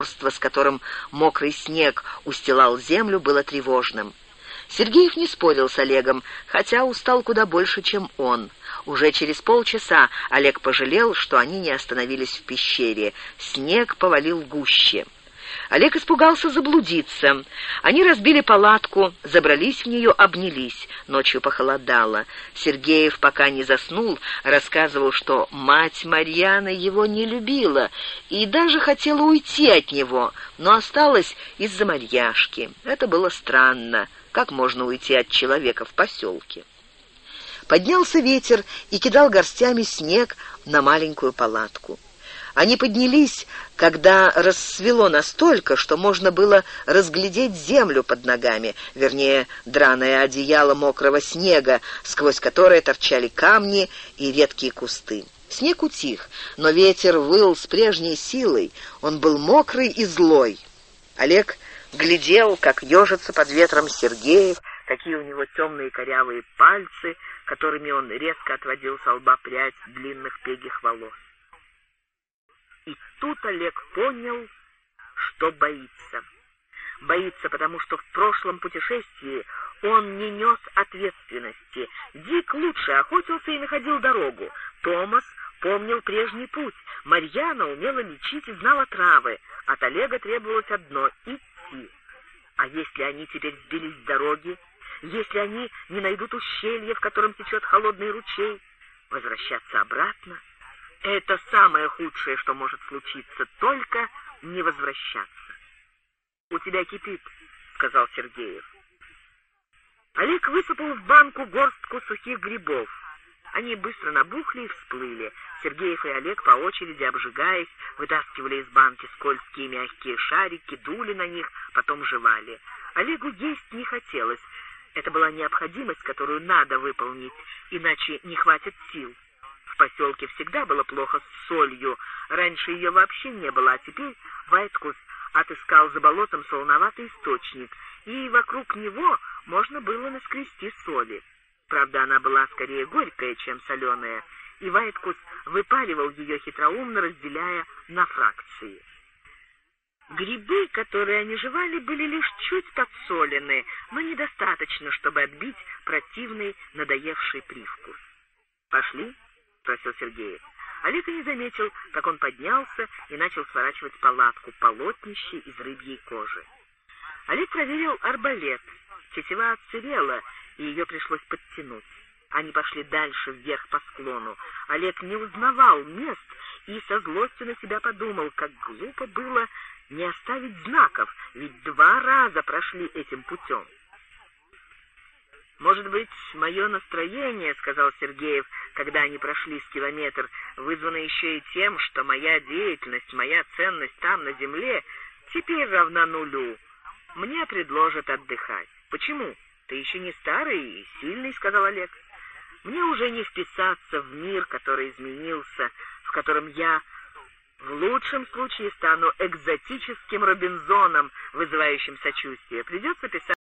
упорство, с которым мокрый снег устилал землю, было тревожным. Сергеев не спорил с Олегом, хотя устал куда больше, чем он. Уже через полчаса Олег пожалел, что они не остановились в пещере. Снег повалил гуще. Олег испугался заблудиться. Они разбили палатку, забрались в нее, обнялись. Ночью похолодало. Сергеев, пока не заснул, рассказывал, что мать Марьяны его не любила и даже хотела уйти от него, но осталась из-за Марьяшки. Это было странно. Как можно уйти от человека в поселке? Поднялся ветер и кидал горстями снег на маленькую палатку. Они поднялись, когда рассвело настолько, что можно было разглядеть землю под ногами, вернее, драное одеяло мокрого снега, сквозь которое торчали камни и редкие кусты. Снег утих, но ветер выл с прежней силой, он был мокрый и злой. Олег глядел, как ежится под ветром Сергеев, какие у него темные корявые пальцы, которыми он резко отводил с лба прядь длинных пегих волос. И тут Олег понял, что боится. Боится, потому что в прошлом путешествии он не нес ответственности. Дик лучше охотился и находил дорогу. Томас помнил прежний путь. Марьяна умела лечить и знала травы. От Олега требовалось одно — идти. А если они теперь сбились с дороги? Если они не найдут ущелье, в котором течет холодный ручей? Возвращаться обратно? Это самое худшее, что может случиться, только не возвращаться. «У тебя кипит», — сказал Сергеев. Олег высыпал в банку горстку сухих грибов. Они быстро набухли и всплыли. Сергеев и Олег по очереди, обжигаясь, вытаскивали из банки скользкие мягкие шарики, дули на них, потом жевали. Олегу есть не хотелось. Это была необходимость, которую надо выполнить, иначе не хватит сил поселке всегда было плохо с солью. Раньше ее вообще не было, а теперь Вайткус отыскал за болотом солоноватый источник, и вокруг него можно было наскрести соли. Правда, она была скорее горькая, чем соленая, и Вайткус выпаривал ее хитроумно, разделяя на фракции. Грибы, которые они жевали, были лишь чуть подсолены, но недостаточно, чтобы отбить противный надоевший привкус. «Пошли?» Спросил Сергеев. Олег и не заметил, как он поднялся и начал сворачивать палатку, полотнище из рыбьей кожи. Олег проверил арбалет. Тетива отсырела, и ее пришлось подтянуть. Они пошли дальше, вверх по склону. Олег не узнавал мест и со злостью на себя подумал, как глупо было не оставить знаков, ведь два раза прошли этим путем. «Может быть, мое настроение, — сказал Сергеев, когда они прошли с километр, — вызвано еще и тем, что моя деятельность, моя ценность там, на земле, теперь равна нулю. Мне предложат отдыхать. Почему? Ты еще не старый и сильный, — сказал Олег. Мне уже не вписаться в мир, который изменился, в котором я в лучшем случае стану экзотическим Робинзоном, вызывающим сочувствие. Придется писать